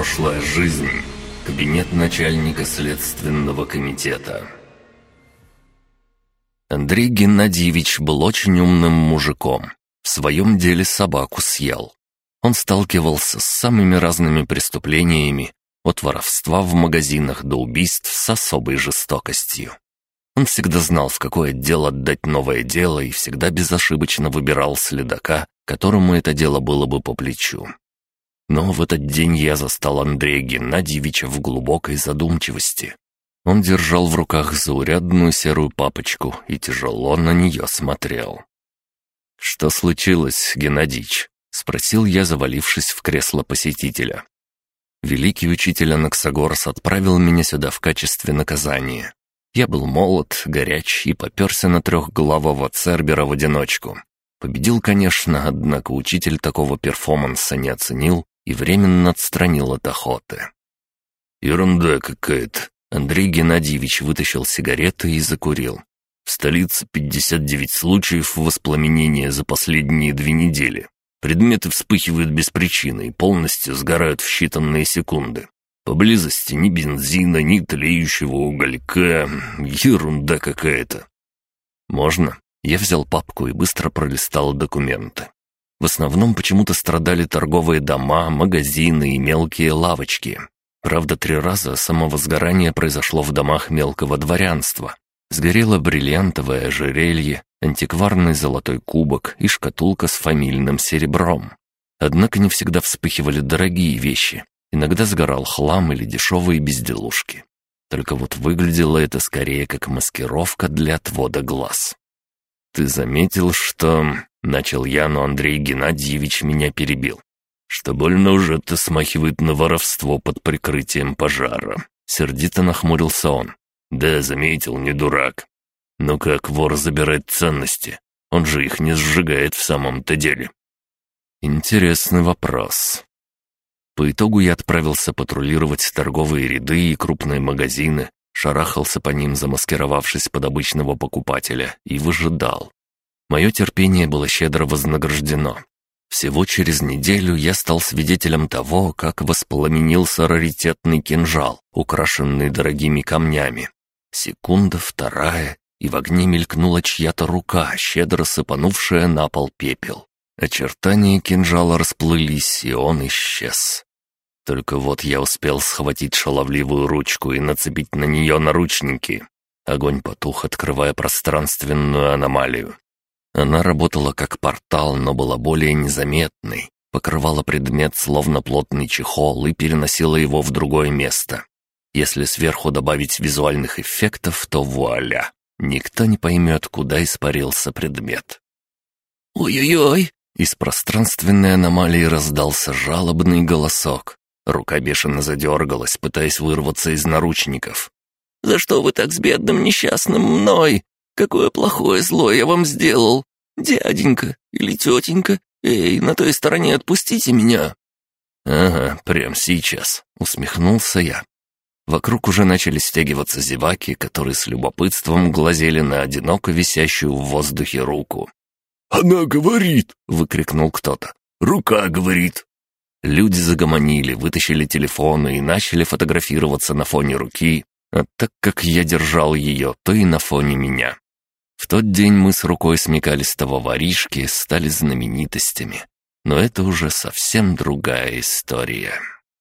Прошлая жизнь. Кабинет начальника следственного комитета. Андрей Геннадьевич был очень умным мужиком. В своем деле собаку съел. Он сталкивался с самыми разными преступлениями, от воровства в магазинах до убийств с особой жестокостью. Он всегда знал, в какое отдел отдать новое дело и всегда безошибочно выбирал следака, которому это дело было бы по плечу. Но в этот день я застал Андрея Геннадьевича в глубокой задумчивости. Он держал в руках заурядную серую папочку и тяжело на нее смотрел. «Что случилось, Геннадьич?» — спросил я, завалившись в кресло посетителя. Великий учитель Анаксагорс отправил меня сюда в качестве наказания. Я был молод, горяч и поперся на трехглавого Цербера в одиночку. Победил, конечно, однако учитель такого перформанса не оценил и временно отстранил от охоты. «Ерунда какая-то!» Андрей Геннадьевич вытащил сигареты и закурил. В столице 59 случаев воспламенения за последние две недели. Предметы вспыхивают без причины и полностью сгорают в считанные секунды. Поблизости ни бензина, ни тлеющего уголька. Ерунда какая-то. «Можно?» Я взял папку и быстро пролистал документы. В основном почему-то страдали торговые дома, магазины и мелкие лавочки. Правда, три раза самовозгорание произошло в домах мелкого дворянства. Сгорело бриллиантовое ожерелье, антикварный золотой кубок и шкатулка с фамильным серебром. Однако не всегда вспыхивали дорогие вещи. Иногда сгорал хлам или дешевые безделушки. Только вот выглядело это скорее как маскировка для отвода глаз. «Ты заметил, что...» — начал я, но Андрей Геннадьевич меня перебил. «Что больно уже это смахивает на воровство под прикрытием пожара». Сердито нахмурился он. «Да, заметил, не дурак. Но как вор забирает ценности? Он же их не сжигает в самом-то деле». «Интересный вопрос». По итогу я отправился патрулировать торговые ряды и крупные магазины, шарахался по ним, замаскировавшись под обычного покупателя, и выжидал. Мое терпение было щедро вознаграждено. Всего через неделю я стал свидетелем того, как воспламенился раритетный кинжал, украшенный дорогими камнями. Секунда, вторая, и в огне мелькнула чья-то рука, щедро сыпанувшая на пол пепел. Очертания кинжала расплылись, и он исчез. Только вот я успел схватить шаловливую ручку и нацепить на нее наручники. Огонь потух, открывая пространственную аномалию. Она работала как портал, но была более незаметной, покрывала предмет словно плотный чехол и переносила его в другое место. Если сверху добавить визуальных эффектов, то вуаля! Никто не поймет, куда испарился предмет. «Ой-ой-ой!» Из пространственной аномалии раздался жалобный голосок. Рука бешено задергалась, пытаясь вырваться из наручников. «За что вы так с бедным несчастным мной? Какое плохое зло я вам сделал? Дяденька или тетенька? Эй, на той стороне отпустите меня!» «Ага, прям сейчас», — усмехнулся я. Вокруг уже начали стягиваться зеваки, которые с любопытством глазели на одиноко висящую в воздухе руку. «Она говорит!» — выкрикнул кто-то. «Рука говорит!» Люди загомонили, вытащили телефоны и начали фотографироваться на фоне руки, а так как я держал ее, то и на фоне меня. В тот день мы с рукой смекалистого воришки стали знаменитостями. Но это уже совсем другая история.